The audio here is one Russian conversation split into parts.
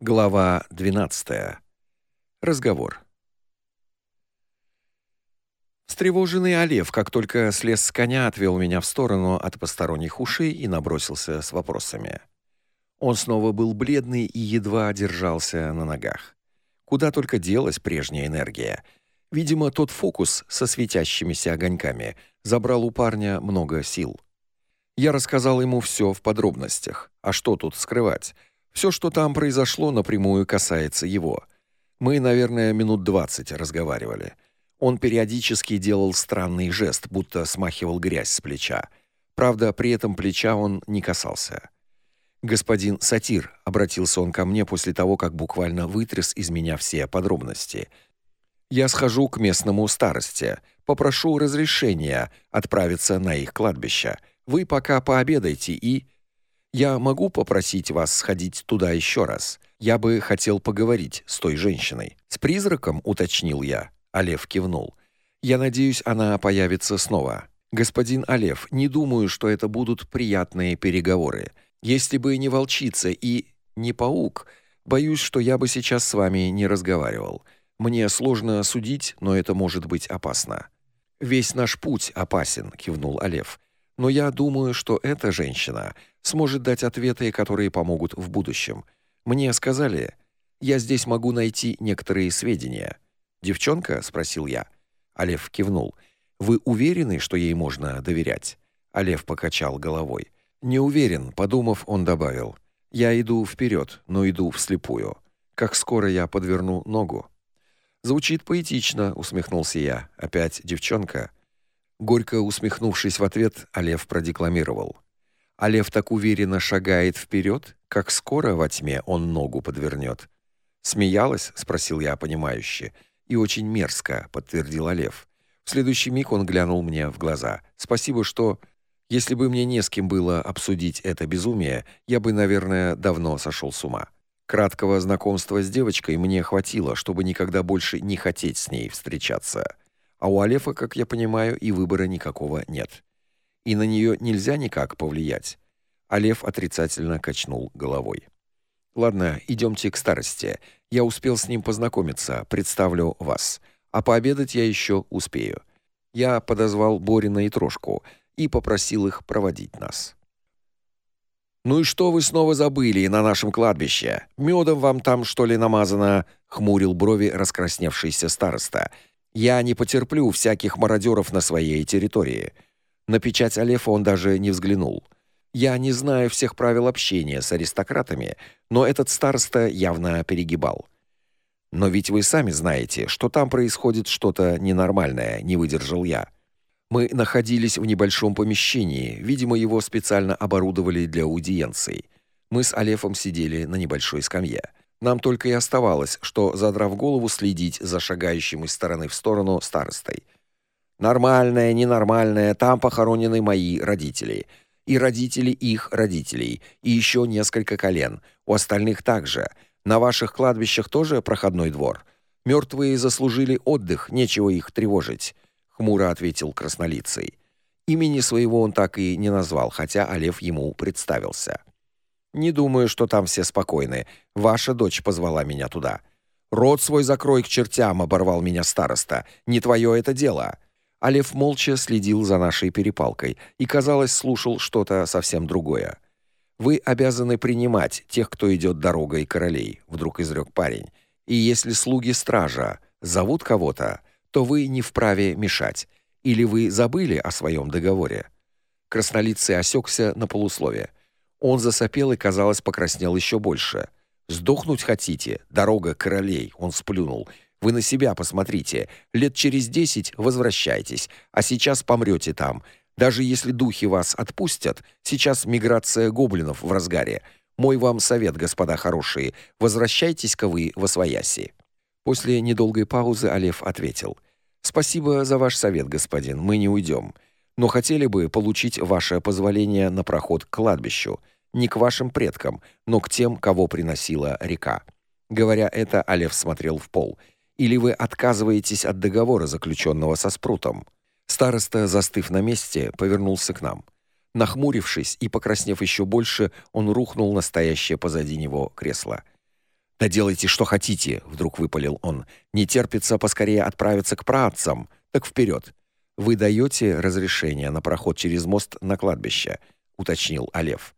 Глава 12. Разговор. Встревоженный Олев, как только слез с коня, отвел меня в сторону от посторонних ушей и набросился с вопросами. Он снова был бледный и едва держался на ногах. Куда только делась прежняя энергия. Видимо, тот фокус со светящимися огоньками забрал у парня много сил. Я рассказал ему все в подробностях. А что тут скрывать? Все, что там произошло, напрямую касается его. Мы, наверное, минут двадцать разговаривали. Он периодически делал странный жест, будто смахивал грязь с плеча. Правда, при этом плеча он не касался. Господин Сатир, обратился он ко мне после того, как буквально вытряс из меня все подробности. Я схожу к местному старосте, попрошу разрешения отправиться на их кладбище. Вы пока пообедайте и я могу попросить вас сходить туда еще раз. Я бы хотел поговорить с той женщиной. С призраком, уточнил я. Олев кивнул. Я надеюсь, она появится снова. Господин Олев, не думаю, что это будут приятные переговоры. Если бы не волчица и не паук, боюсь, что я бы сейчас с вами не разговаривал. Мне сложно судить, но это может быть опасно. Весь наш путь опасен, кивнул Олев. Но я думаю, что эта женщина сможет дать ответы, которые помогут в будущем. Мне сказали, я здесь могу найти некоторые сведения. Девчонка, спросил я. Олев кивнул. Вы уверены, что ей можно доверять? Олев покачал головой. Не уверен, подумав, он добавил: "Я иду вперед, но иду вслепую. Как скоро я подверну ногу?" Звучит поэтично, усмехнулся я. Опять девчонка. Горько усмехнувшись в ответ, Олев продекламировал: "А так уверенно шагает вперед, как скоро во тьме он ногу подвернет». Смеялась, спросил я понимающе. И очень мерзко, подтвердил Олев. В следующий миг он глянул мне в глаза. Спасибо, что если бы мне не с кем было обсудить это безумие, я бы, наверное, давно сошел с ума. Краткого знакомства с девочкой мне хватило, чтобы никогда больше не хотеть с ней встречаться. А у Алефа, как я понимаю, и выбора никакого нет. И на нее нельзя никак повлиять. Алеф отрицательно качнул головой. Ладно, идемте к старости. Я успел с ним познакомиться, представлю вас. А пообедать я еще успею. Я подозвал Борина и Трошку и попросил их проводить нас. Ну и что вы снова забыли на нашем кладбище? Медом вам там что ли намазано? хмурил брови раскрасневшийся староста я не потерплю всяких мародеров на своей территории. На печать Алефа он даже не взглянул. Я не знаю всех правил общения с аристократами, но этот староста явно перегибал. Но ведь вы сами знаете, что там происходит что-то ненормальное, не выдержал я. Мы находились в небольшом помещении, видимо, его специально оборудовали для аудиенций. Мы с Алефом сидели на небольшой скамье. Нам только и оставалось, что задрав голову следить за шагающим из стороны в сторону старостой. Нормальное, ненормальное, там похоронены мои родители и родители их родителей, и еще несколько колен. У остальных также. На ваших кладбищах тоже проходной двор. Мертвые заслужили отдых, нечего их тревожить, хмуро ответил краснолицый. Имени своего он так и не назвал, хотя Олев ему представился. Не думаю, что там все спокойны. Ваша дочь позвала меня туда. Рот свой закрой к чертям, оборвал меня староста. Не твое это дело. Алев молча следил за нашей перепалкой и, казалось, слушал что-то совсем другое. Вы обязаны принимать тех, кто идет дорогой королей, вдруг изрек парень. И если слуги стража зовут кого-то, то вы не вправе мешать. Или вы забыли о своем договоре? Краснолицый осекся на полуслове. Он засопел и, казалось, покраснел еще больше. Сдохнуть хотите? Дорога королей, он сплюнул. Вы на себя посмотрите. Лет через десять возвращайтесь, а сейчас помрете там. Даже если духи вас отпустят, сейчас миграция гоблинов в разгаре. Мой вам совет, господа хорошие, возвращайтесь-ка вы во свояси. После недолгой паузы Алеф ответил: "Спасибо за ваш совет, господин. Мы не уйдем но хотели бы получить ваше позволение на проход к кладбищу, не к вашим предкам, но к тем, кого приносила река. Говоря это, Алев смотрел в пол. Или вы отказываетесь от договора, заключенного со Спрутом? Староста, застыв на месте, повернулся к нам. Нахмурившись и покраснев еще больше, он рухнул на стоящее позади него кресло. Да делайте, что хотите, вдруг выпалил он. Не терпится поскорее отправиться к праотцам. Так вперед. Вы даете разрешение на проход через мост на кладбище, уточнил Алев.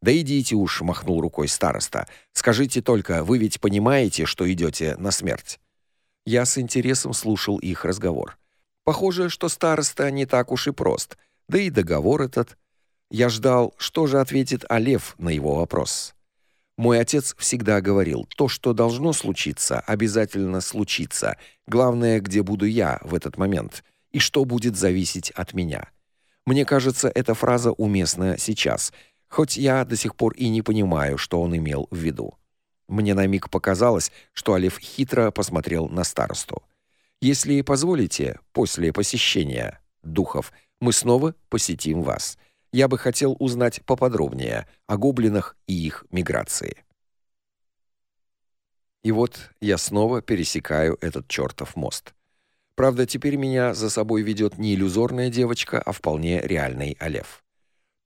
Да идите уж, махнул рукой староста. Скажите только, вы ведь понимаете, что идете на смерть? Я с интересом слушал их разговор. Похоже, что староста не так уж и прост. Да и договор этот. Я ждал, что же ответит Алев на его вопрос. Мой отец всегда говорил: то, что должно случиться, обязательно случится. Главное, где буду я в этот момент и что будет зависеть от меня. Мне кажется, эта фраза уместна сейчас, хоть я до сих пор и не понимаю, что он имел в виду. Мне на миг показалось, что Алиф хитро посмотрел на старосту. Если позволите, после посещения духов мы снова посетим вас. Я бы хотел узнать поподробнее о гоблинах и их миграции. И вот я снова пересекаю этот чертов мост. Правда, теперь меня за собой ведет не иллюзорная девочка, а вполне реальный Алев.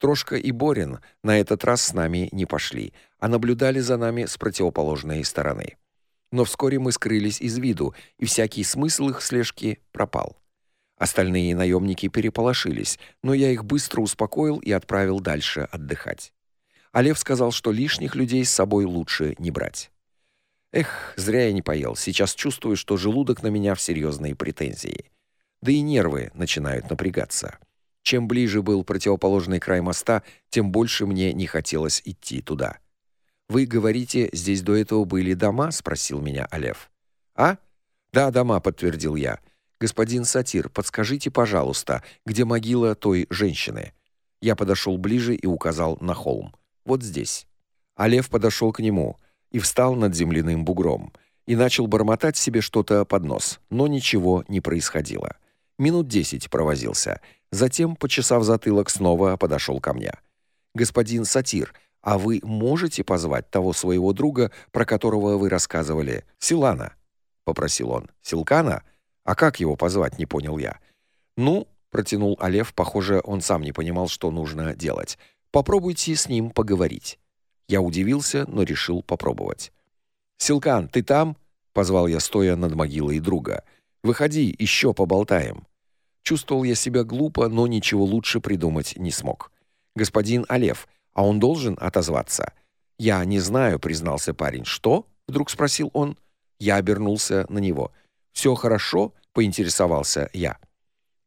Трошка и Борин на этот раз с нами не пошли, а наблюдали за нами с противоположной стороны. Но вскоре мы скрылись из виду, и всякий смысл их слежки пропал. Остальные наемники переполошились, но я их быстро успокоил и отправил дальше отдыхать. Алев сказал, что лишних людей с собой лучше не брать. Эх, зря я не поел. Сейчас чувствую, что желудок на меня в серьезные претензии. Да и нервы начинают напрягаться. Чем ближе был противоположный край моста, тем больше мне не хотелось идти туда. Вы говорите, здесь до этого были дома, спросил меня Алев. А? Да, дома, подтвердил я. Господин Сатир, подскажите, пожалуйста, где могила той женщины? Я подошел ближе и указал на холм. Вот здесь. Алев подошел к нему и встал над земляным бугром и начал бормотать себе что-то под нос, но ничего не происходило. Минут десять провозился. Затем, почесав затылок, снова подошел ко мне. Господин Сатир, а вы можете позвать того своего друга, про которого вы рассказывали, Силана? попросил он. Силкана? А как его позвать, не понял я. Ну, протянул Алев, похоже, он сам не понимал, что нужно делать. Попробуйте с ним поговорить. Я удивился, но решил попробовать. Силкан, ты там? позвал я, стоя над могилой друга. Выходи, еще поболтаем. Чувствовал я себя глупо, но ничего лучше придумать не смог. Господин Алев, а он должен отозваться. Я не знаю, признался парень. Что? вдруг спросил он. Я обернулся на него. Все хорошо? поинтересовался я.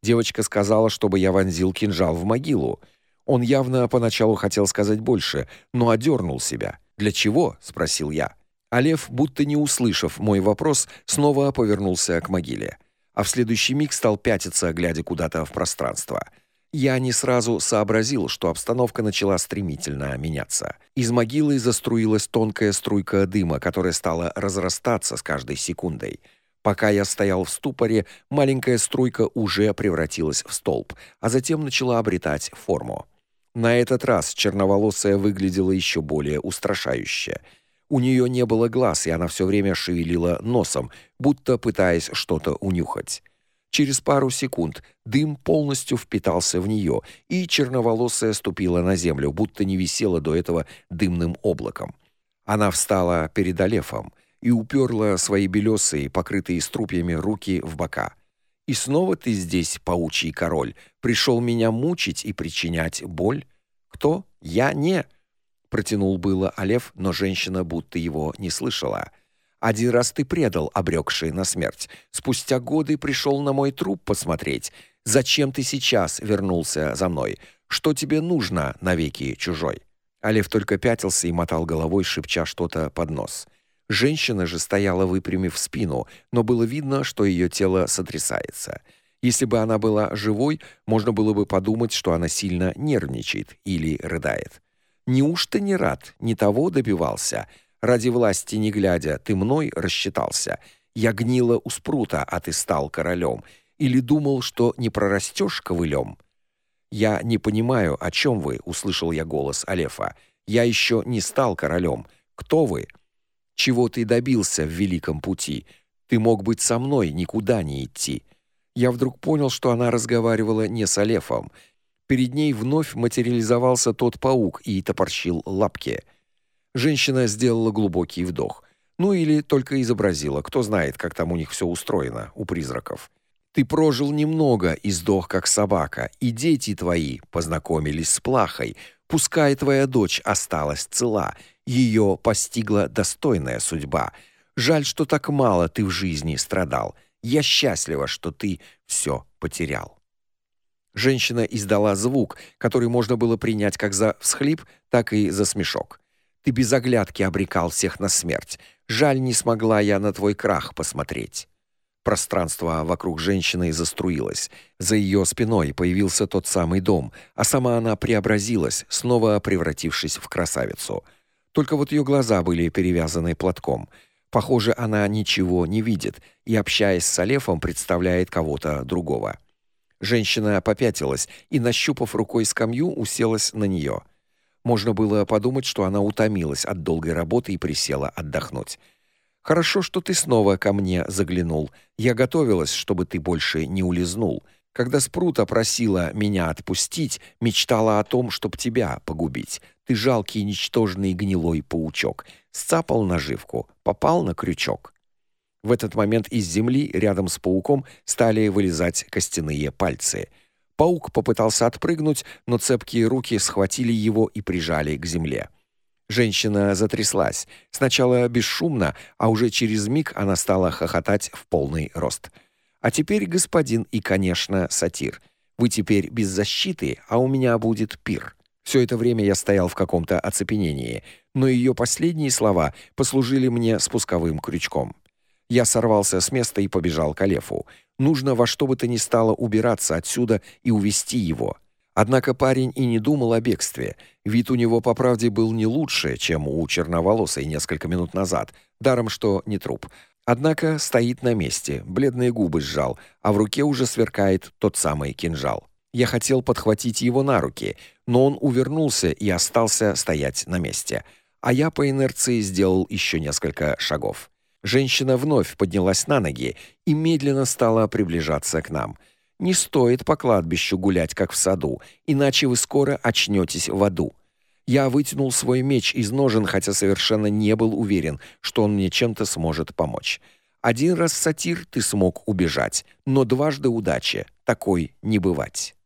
Девочка сказала, чтобы я вонзил кинжал в могилу. Он явно поначалу хотел сказать больше, но одернул себя. "Для чего?" спросил я. Алев, будто не услышав мой вопрос, снова повернулся к могиле а в следующий миг стал пятиться, глядя куда-то в пространство. Я не сразу сообразил, что обстановка начала стремительно меняться. Из могилы заструилась тонкая струйка дыма, которая стала разрастаться с каждой секундой. Пока я стоял в ступоре, маленькая струйка уже превратилась в столб, а затем начала обретать форму. На этот раз черноволосая выглядела еще более устрашающе. У нее не было глаз, и она все время шевелила носом, будто пытаясь что-то унюхать. Через пару секунд дым полностью впитался в нее, и черноволосая ступила на землю, будто не висела до этого дымным облаком. Она встала перед Алефом и уперла свои белесые, покрытые струпьями руки в бока. И снова ты здесь, паучий король, пришел меня мучить и причинять боль? Кто? Я не протянул было Алев, но женщина будто его не слышала. Один раз ты предал, обрекший на смерть. Спустя годы пришел на мой труп посмотреть. Зачем ты сейчас вернулся за мной? Что тебе нужно, навеки чужой? Алев только пятился и мотал головой, шепча что-то под нос. Женщина же стояла выпрямив спину, но было видно, что ее тело сотрясается. Если бы она была живой, можно было бы подумать, что она сильно нервничает или рыдает. Неужто не рад, не того добивался? Ради власти не глядя, ты мной рассчитался. Я гнила у спрута, а ты стал королем. Или думал, что не прорастешь ковылем? Я не понимаю, о чем вы, услышал я голос Алефа. Я еще не стал королем. Кто вы? Чего ты добился в великом пути? Ты мог быть со мной, никуда не идти. Я вдруг понял, что она разговаривала не с Алефом. Перед ней вновь материализовался тот паук и топорщил лапки. Женщина сделала глубокий вдох. Ну или только изобразила, кто знает, как там у них все устроено, у призраков. Ты прожил немного и сдох как собака, и дети твои познакомились с плахой. Пускай твоя дочь осталась цела, ее постигла достойная судьба. Жаль, что так мало ты в жизни страдал. Я счастлива, что ты все потерял. Женщина издала звук, который можно было принять как за всхлип, так и за смешок. Ты без оглядки обрекал всех на смерть. Жаль, не смогла я на твой крах посмотреть. Пространство вокруг женщины заструилось. За ее спиной появился тот самый дом, а сама она преобразилась, снова превратившись в красавицу. Только вот ее глаза были перевязаны платком. Похоже, она ничего не видит и, общаясь с Алефом, представляет кого-то другого. Женщина попятилась и, нащупав рукой скамью, уселась на нее. Можно было подумать, что она утомилась от долгой работы и присела отдохнуть. Хорошо, что ты снова ко мне заглянул. Я готовилась, чтобы ты больше не улизнул. Когда Спрута просила меня отпустить, мечтала о том, чтобы тебя погубить. Ты жалкий, ничтожный гнилой паучок. Сцапал наживку, попал на крючок. В этот момент из земли рядом с пауком стали вылезать костяные пальцы. Паук попытался отпрыгнуть, но цепкие руки схватили его и прижали к земле. Женщина затряслась. Сначала бесшумно, а уже через миг она стала хохотать в полный рост. А теперь, господин и, конечно, сатир. Вы теперь без защиты, а у меня будет пир. Все это время я стоял в каком-то оцепенении, но ее последние слова послужили мне спусковым крючком. Я сорвался с места и побежал к Алефу. Нужно во что бы то ни стало убираться отсюда и увести его. Однако парень и не думал о бегстве. Вид у него по правде был не лучше, чем у черноволосой несколько минут назад, даром что не труп. Однако стоит на месте, бледные губы сжал, а в руке уже сверкает тот самый кинжал. Я хотел подхватить его на руки, но он увернулся и остался стоять на месте. А я по инерции сделал еще несколько шагов. Женщина вновь поднялась на ноги и медленно стала приближаться к нам. Не стоит по кладбищу гулять, как в саду, иначе вы скоро очнётесь в аду. Я вытянул свой меч из ножен, хотя совершенно не был уверен, что он мне чем-то сможет помочь. Один раз сатир ты смог убежать, но дважды удачи такой не бывать.